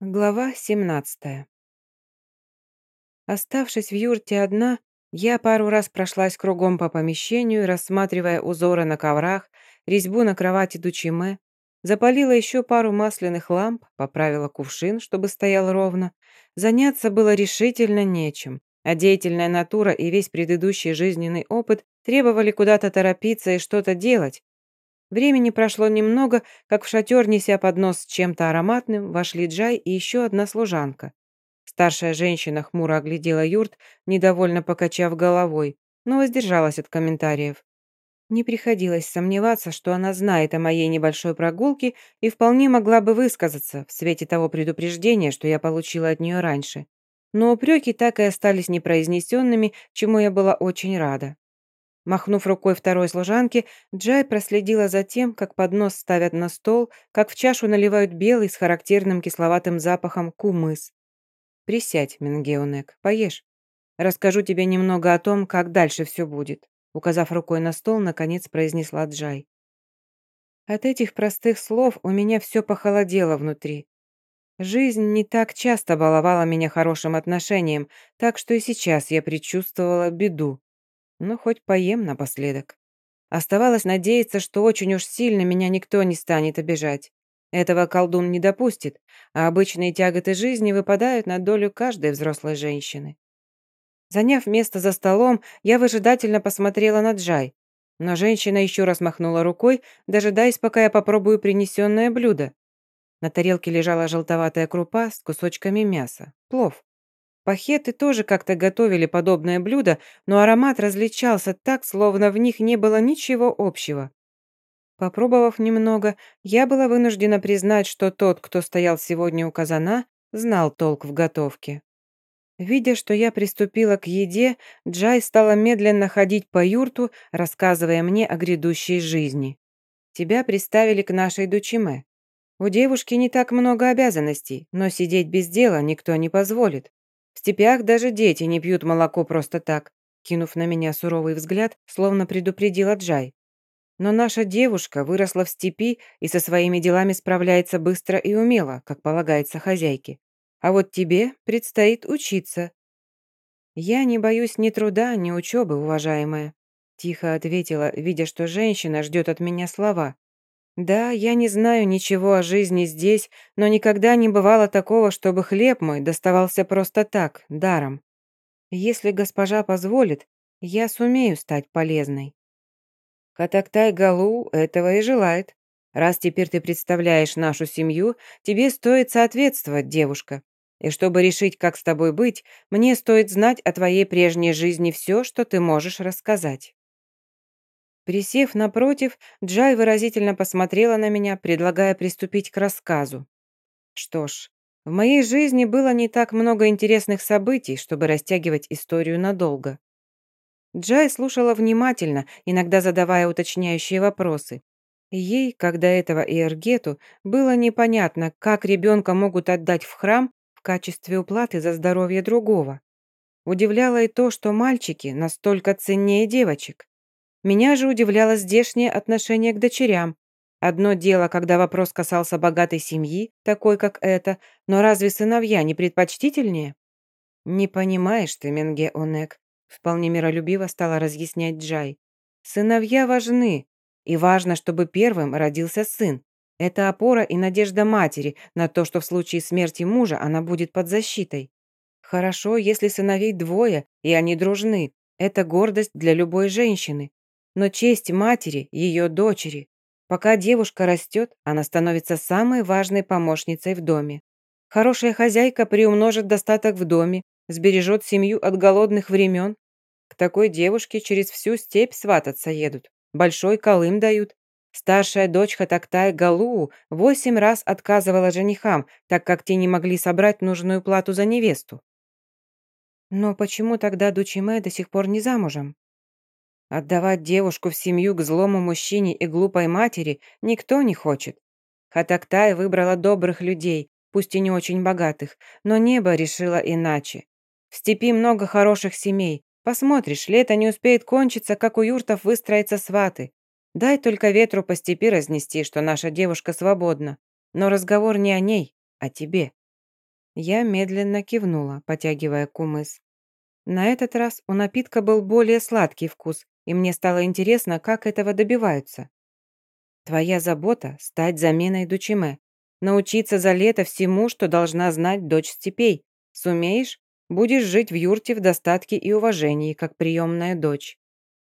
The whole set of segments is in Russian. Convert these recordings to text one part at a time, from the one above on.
Глава 17 Оставшись в юрте одна, я пару раз прошлась кругом по помещению, рассматривая узоры на коврах, резьбу на кровати Дучиме, запалила еще пару масляных ламп, поправила кувшин, чтобы стоял ровно. Заняться было решительно нечем, а деятельная натура и весь предыдущий жизненный опыт требовали куда-то торопиться и что-то делать, Времени прошло немного, как в шатер, неся поднос с чем-то ароматным, вошли Джай и еще одна служанка. Старшая женщина хмуро оглядела юрт, недовольно покачав головой, но воздержалась от комментариев. Не приходилось сомневаться, что она знает о моей небольшой прогулке и вполне могла бы высказаться в свете того предупреждения, что я получила от нее раньше. Но упреки так и остались непроизнесенными, чему я была очень рада. Махнув рукой второй служанке, Джай проследила за тем, как поднос ставят на стол, как в чашу наливают белый с характерным кисловатым запахом кумыс. «Присядь, Менгеонек, поешь. Расскажу тебе немного о том, как дальше все будет», указав рукой на стол, наконец произнесла Джай. От этих простых слов у меня все похолодело внутри. Жизнь не так часто баловала меня хорошим отношением, так что и сейчас я предчувствовала беду. Ну, хоть поем напоследок. Оставалось надеяться, что очень уж сильно меня никто не станет обижать. Этого колдун не допустит, а обычные тяготы жизни выпадают на долю каждой взрослой женщины. Заняв место за столом, я выжидательно посмотрела на Джай, но женщина еще раз махнула рукой, дожидаясь, пока я попробую принесенное блюдо. На тарелке лежала желтоватая крупа с кусочками мяса. Плов. Пахеты тоже как-то готовили подобное блюдо, но аромат различался так, словно в них не было ничего общего. Попробовав немного, я была вынуждена признать, что тот, кто стоял сегодня у казана, знал толк в готовке. Видя, что я приступила к еде, Джай стала медленно ходить по юрту, рассказывая мне о грядущей жизни. «Тебя приставили к нашей дучиме. У девушки не так много обязанностей, но сидеть без дела никто не позволит. В степях даже дети не пьют молоко просто так, кинув на меня суровый взгляд, словно предупредила Джай. Но наша девушка выросла в степи и со своими делами справляется быстро и умело, как полагается хозяйке. А вот тебе предстоит учиться. Я не боюсь ни труда, ни учебы, уважаемая, тихо ответила, видя, что женщина ждет от меня слова. Да, я не знаю ничего о жизни здесь, но никогда не бывало такого, чтобы хлеб мой доставался просто так, даром. Если госпожа позволит, я сумею стать полезной. Катактай Галу этого и желает. Раз теперь ты представляешь нашу семью, тебе стоит соответствовать, девушка. И чтобы решить, как с тобой быть, мне стоит знать о твоей прежней жизни все, что ты можешь рассказать. Присев напротив, Джай выразительно посмотрела на меня, предлагая приступить к рассказу. Что ж, в моей жизни было не так много интересных событий, чтобы растягивать историю надолго. Джай слушала внимательно, иногда задавая уточняющие вопросы. Ей, когда этого и Эргету, было непонятно, как ребенка могут отдать в храм в качестве уплаты за здоровье другого. Удивляло и то, что мальчики настолько ценнее девочек. Меня же удивляло здешнее отношение к дочерям. Одно дело, когда вопрос касался богатой семьи, такой как эта, но разве сыновья не предпочтительнее? «Не понимаешь ты, Менге Онек», — вполне миролюбиво стала разъяснять Джай. «Сыновья важны, и важно, чтобы первым родился сын. Это опора и надежда матери на то, что в случае смерти мужа она будет под защитой. Хорошо, если сыновей двое, и они дружны. Это гордость для любой женщины но честь матери, ее дочери. Пока девушка растет, она становится самой важной помощницей в доме. Хорошая хозяйка приумножит достаток в доме, сбережет семью от голодных времен. К такой девушке через всю степь свататься едут, большой колым дают. Старшая дочь Хатактай Галуу восемь раз отказывала женихам, так как те не могли собрать нужную плату за невесту. Но почему тогда Дучиме до сих пор не замужем? Отдавать девушку в семью к злому мужчине и глупой матери никто не хочет. Хатактай выбрала добрых людей, пусть и не очень богатых, но небо решило иначе. В степи много хороших семей. Посмотришь, лето не успеет кончиться, как у юртов выстроятся сваты. Дай только ветру по степи разнести, что наша девушка свободна. Но разговор не о ней, а тебе. Я медленно кивнула, потягивая кумыс. На этот раз у напитка был более сладкий вкус, и мне стало интересно, как этого добиваются. Твоя забота – стать заменой Дучиме. Научиться за лето всему, что должна знать дочь степей. Сумеешь? Будешь жить в юрте в достатке и уважении, как приемная дочь.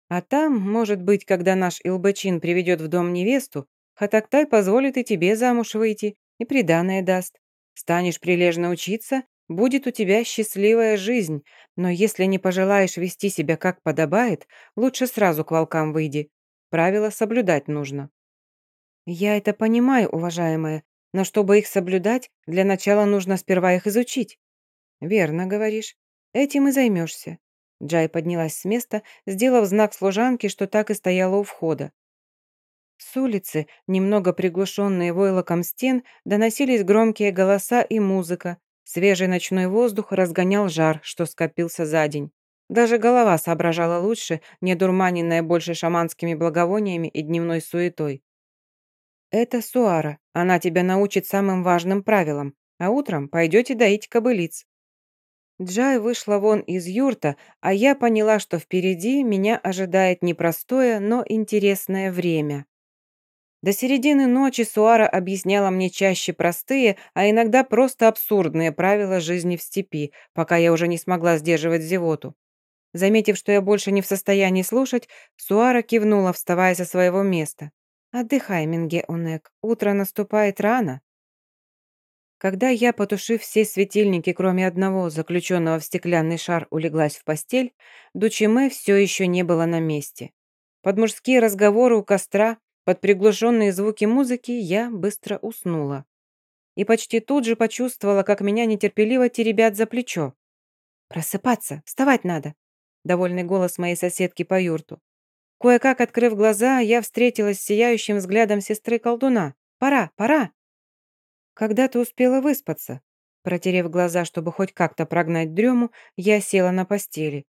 А там, может быть, когда наш Илбачин приведет в дом невесту, Хатактай позволит и тебе замуж выйти, и приданое даст. Станешь прилежно учиться, будет у тебя счастливая жизнь, но если не пожелаешь вести себя как подобает, лучше сразу к волкам выйди. Правила соблюдать нужно. Я это понимаю, уважаемая, но чтобы их соблюдать, для начала нужно сперва их изучить. Верно говоришь. Этим и займешься. Джай поднялась с места, сделав знак служанке, что так и стояла у входа. С улицы, немного приглушенные войлоком стен, доносились громкие голоса и музыка. Свежий ночной воздух разгонял жар, что скопился за день. Даже голова соображала лучше, не дурманенная больше шаманскими благовониями и дневной суетой. «Это Суара. Она тебя научит самым важным правилам, а утром пойдете доить кобылиц». Джай вышла вон из юрта, а я поняла, что впереди меня ожидает непростое, но интересное время. До середины ночи Суара объясняла мне чаще простые, а иногда просто абсурдные правила жизни в степи, пока я уже не смогла сдерживать зевоту. Заметив, что я больше не в состоянии слушать, Суара кивнула, вставая со своего места. «Отдыхай, Минге Унек, утро наступает рано». Когда я, потушив все светильники, кроме одного, заключенного в стеклянный шар, улеглась в постель, Дучиме все еще не было на месте. Под мужские разговоры у костра под приглушенные звуки музыки я быстро уснула. И почти тут же почувствовала, как меня нетерпеливо теребят за плечо. «Просыпаться! Вставать надо!» Довольный голос моей соседки по юрту. Кое-как открыв глаза, я встретилась с сияющим взглядом сестры колдуна. «Пора, пора!» «Когда ты успела выспаться?» Протерев глаза, чтобы хоть как-то прогнать дрему, я села на постели.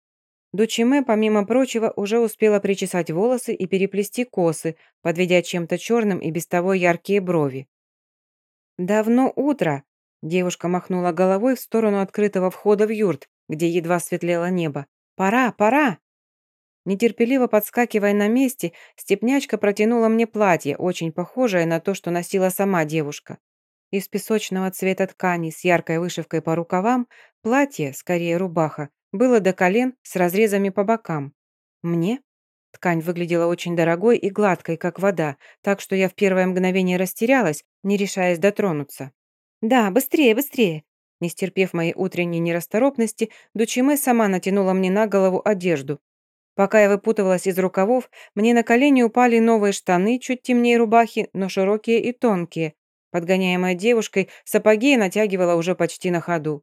Дучиме, помимо прочего, уже успела причесать волосы и переплести косы, подведя чем-то черным и без того яркие брови. «Давно утро!» – девушка махнула головой в сторону открытого входа в юрт, где едва светлело небо. «Пора, пора!» Нетерпеливо подскакивая на месте, степнячка протянула мне платье, очень похожее на то, что носила сама девушка. Из песочного цвета ткани с яркой вышивкой по рукавам, платье, скорее рубаха, было до колен с разрезами по бокам. Мне? Ткань выглядела очень дорогой и гладкой, как вода, так что я в первое мгновение растерялась, не решаясь дотронуться. «Да, быстрее, быстрее!» Не стерпев моей утренней нерасторопности, Дучиме сама натянула мне на голову одежду. Пока я выпутывалась из рукавов, мне на колени упали новые штаны, чуть темнее рубахи, но широкие и тонкие. Подгоняемая девушкой, сапоги натягивала уже почти на ходу.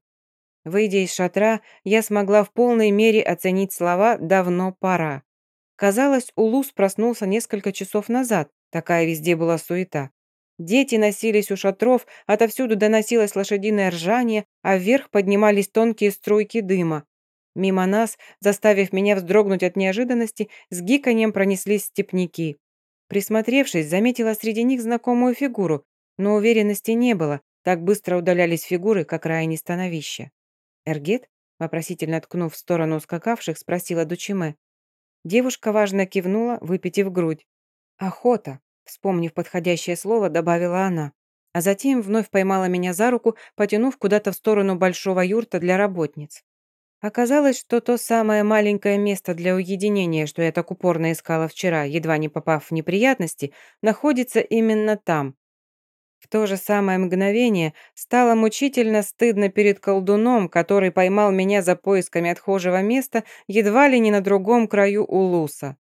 Выйдя из шатра, я смогла в полной мере оценить слова «давно пора». Казалось, Улус проснулся несколько часов назад, такая везде была суета. Дети носились у шатров, отовсюду доносилось лошадиное ржание, а вверх поднимались тонкие струйки дыма. Мимо нас, заставив меня вздрогнуть от неожиданности, с гиканьем пронеслись степняки. Присмотревшись, заметила среди них знакомую фигуру, но уверенности не было, так быстро удалялись фигуры, как окраине становища. «Эргет?» – вопросительно ткнув в сторону ускакавших, спросила Дучиме. Девушка важно кивнула, выпитив грудь. «Охота», – вспомнив подходящее слово, добавила она. А затем вновь поймала меня за руку, потянув куда-то в сторону большого юрта для работниц. Оказалось, что то самое маленькое место для уединения, что я так упорно искала вчера, едва не попав в неприятности, находится именно там, в то же самое мгновение стало мучительно стыдно перед колдуном, который поймал меня за поисками отхожего места едва ли не на другом краю улуса.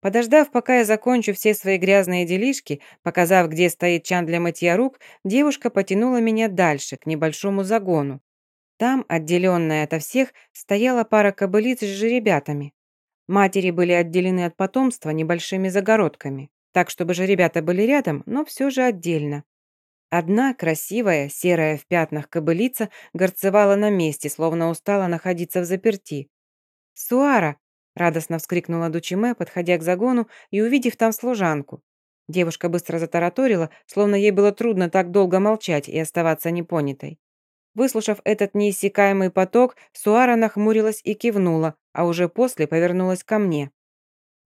Подождав, пока я закончу все свои грязные делишки, показав, где стоит чан для мытья рук, девушка потянула меня дальше, к небольшому загону. Там, отделенная ото всех, стояла пара кобылиц с жеребятами. Матери были отделены от потомства небольшими загородками, так, чтобы жеребята были рядом, но все же отдельно. Одна красивая, серая в пятнах кобылица горцевала на месте, словно устала находиться в заперти. «Суара!» – радостно вскрикнула Дучиме, подходя к загону и увидев там служанку. Девушка быстро затараторила, словно ей было трудно так долго молчать и оставаться непонятой. Выслушав этот неиссякаемый поток, Суара нахмурилась и кивнула, а уже после повернулась ко мне.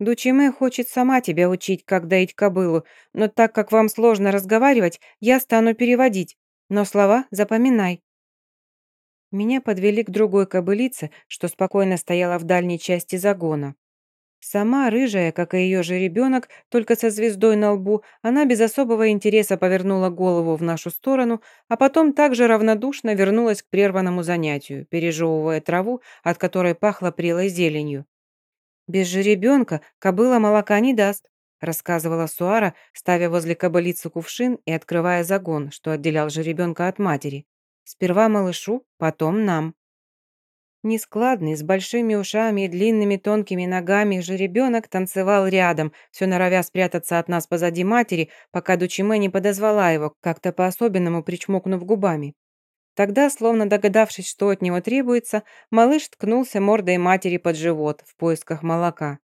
«Дучиме хочет сама тебя учить, как доить кобылу, но так как вам сложно разговаривать, я стану переводить. Но слова запоминай». Меня подвели к другой кобылице, что спокойно стояла в дальней части загона. Сама рыжая, как и ее же ребенок, только со звездой на лбу, она без особого интереса повернула голову в нашу сторону, а потом также равнодушно вернулась к прерванному занятию, пережевывая траву, от которой пахло прелой зеленью. «Без жеребенка кобыла молока не даст», рассказывала Суара, ставя возле кобылицы кувшин и открывая загон, что отделял жеребенка от матери. «Сперва малышу, потом нам». Нескладный, с большими ушами и длинными тонкими ногами жеребенок танцевал рядом, все норовя спрятаться от нас позади матери, пока Дучиме не подозвала его, как-то по-особенному причмокнув губами. Тогда, словно догадавшись, что от него требуется, малыш ткнулся мордой матери под живот в поисках молока.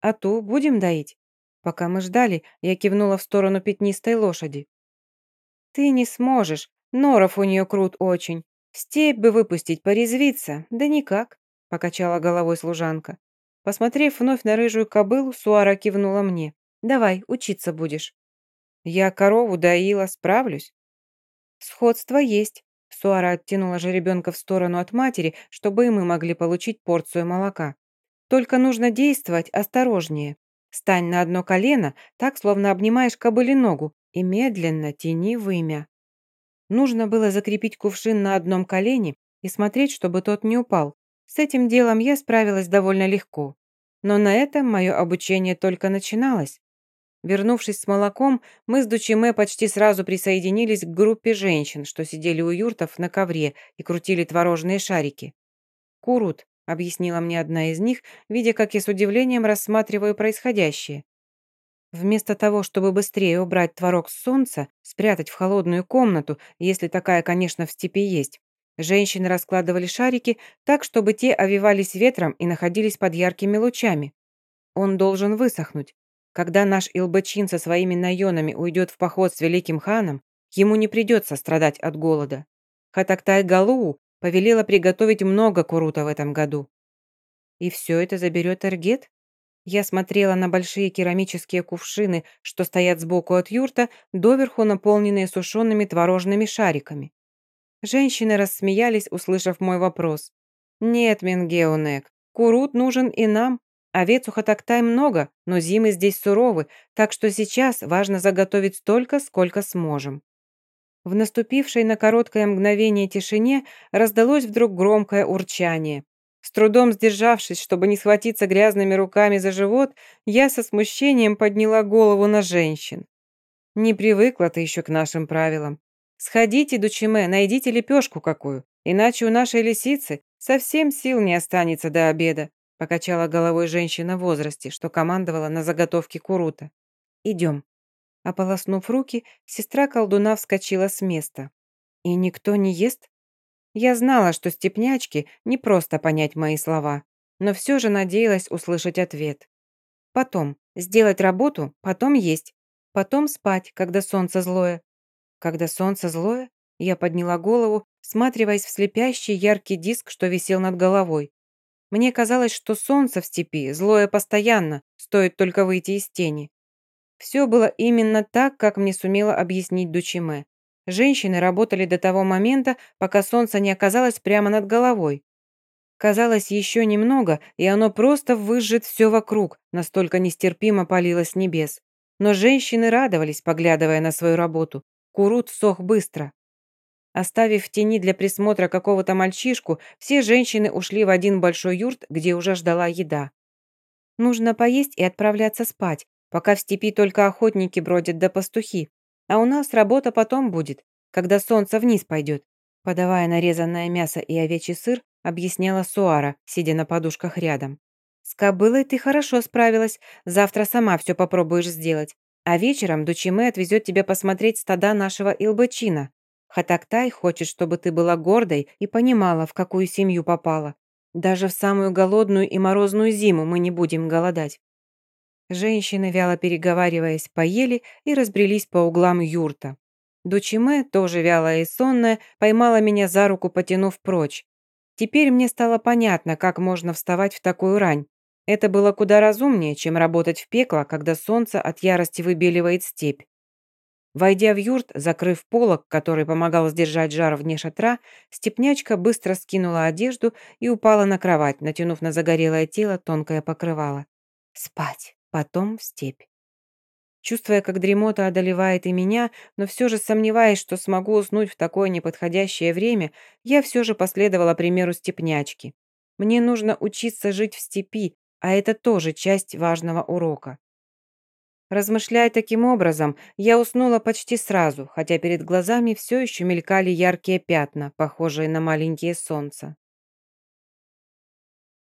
«А ту будем доить?» Пока мы ждали, я кивнула в сторону пятнистой лошади. «Ты не сможешь, норов у нее крут очень. «Степь бы выпустить, порезвиться, да никак», — покачала головой служанка. Посмотрев вновь на рыжую кобылу, Суара кивнула мне. «Давай, учиться будешь». «Я корову доила, справлюсь». «Сходство есть», — Суара оттянула жеребенка в сторону от матери, чтобы и мы могли получить порцию молока. «Только нужно действовать осторожнее. Стань на одно колено, так, словно обнимаешь кобыли ногу, и медленно тяни вымя». Нужно было закрепить кувшин на одном колене и смотреть, чтобы тот не упал. С этим делом я справилась довольно легко. Но на этом мое обучение только начиналось. Вернувшись с молоком, мы с Дучиме почти сразу присоединились к группе женщин, что сидели у юртов на ковре и крутили творожные шарики. «Курут», — объяснила мне одна из них, видя, как я с удивлением рассматриваю происходящее. Вместо того, чтобы быстрее убрать творог с солнца, спрятать в холодную комнату, если такая, конечно, в степи есть, женщины раскладывали шарики так, чтобы те овивались ветром и находились под яркими лучами. Он должен высохнуть. Когда наш Илбачин со своими наенами уйдет в поход с великим ханом, ему не придется страдать от голода. Хатактай Галуу повелела приготовить много курута в этом году. И все это заберет Эргет? Я смотрела на большие керамические кувшины, что стоят сбоку от юрта, доверху наполненные сушеными творожными шариками. Женщины рассмеялись, услышав мой вопрос. «Нет, Менгеонек, курут нужен и нам. Овец у Хатактай много, но зимы здесь суровы, так что сейчас важно заготовить столько, сколько сможем». В наступившей на короткое мгновение тишине раздалось вдруг громкое урчание. С трудом сдержавшись, чтобы не схватиться грязными руками за живот, я со смущением подняла голову на женщин. Не привыкла ты еще к нашим правилам. Сходите, Дучиме, найдите лепешку какую, иначе у нашей лисицы совсем сил не останется до обеда, покачала головой женщина в возрасте, что командовала на заготовке курута. Идем. Ополоснув руки, сестра колдуна вскочила с места. «И никто не ест?» Я знала, что степнячки не просто понять мои слова, но все же надеялась услышать ответ. Потом сделать работу, потом есть, потом спать, когда солнце злое. Когда солнце злое, я подняла голову, всматриваясь в слепящий яркий диск, что висел над головой. Мне казалось, что солнце в степи злое постоянно, стоит только выйти из тени. Все было именно так, как мне сумела объяснить Дучиме. Женщины работали до того момента, пока солнце не оказалось прямо над головой. Казалось, еще немного, и оно просто выжжет все вокруг, настолько нестерпимо палило с небес. Но женщины радовались, поглядывая на свою работу. Курут сох быстро. Оставив в тени для присмотра какого-то мальчишку, все женщины ушли в один большой юрт, где уже ждала еда. Нужно поесть и отправляться спать, пока в степи только охотники бродят да пастухи, а у нас работа потом будет, когда солнце вниз пойдет. Подавая нарезанное мясо и овечий сыр, объясняла Суара, сидя на подушках рядом. «С кобылой ты хорошо справилась. Завтра сама все попробуешь сделать. А вечером Дучиме отвезет тебя посмотреть стада нашего Илбачина. Хатактай хочет, чтобы ты была гордой и понимала, в какую семью попала. Даже в самую голодную и морозную зиму мы не будем голодать. Женщины, вяло переговариваясь, поели и разбрелись по углам юрта. Дучиме, тоже вялая и сонная, поймала меня за руку, потянув прочь. Теперь мне стало понятно, как можно вставать в такую рань. Это было куда разумнее, чем работать в пекло, когда солнце от ярости выбеливает степь. Войдя в юрт, закрыв полог, который помогал сдержать жар вне шатра, степнячка быстро скинула одежду и упала на кровать, натянув на загорелое тело тонкое покрывало. Спать, потом в степь. Чувствуя, как дремота одолевает и меня, но все же сомневаясь, что смогу уснуть в такое неподходящее время, я все же последовала примеру степнячки. Мне нужно учиться жить в степи, а это тоже часть важного урока. Размышляя таким образом, я уснула почти сразу, хотя перед глазами все еще мелькали яркие пятна, похожие на маленькие солнца.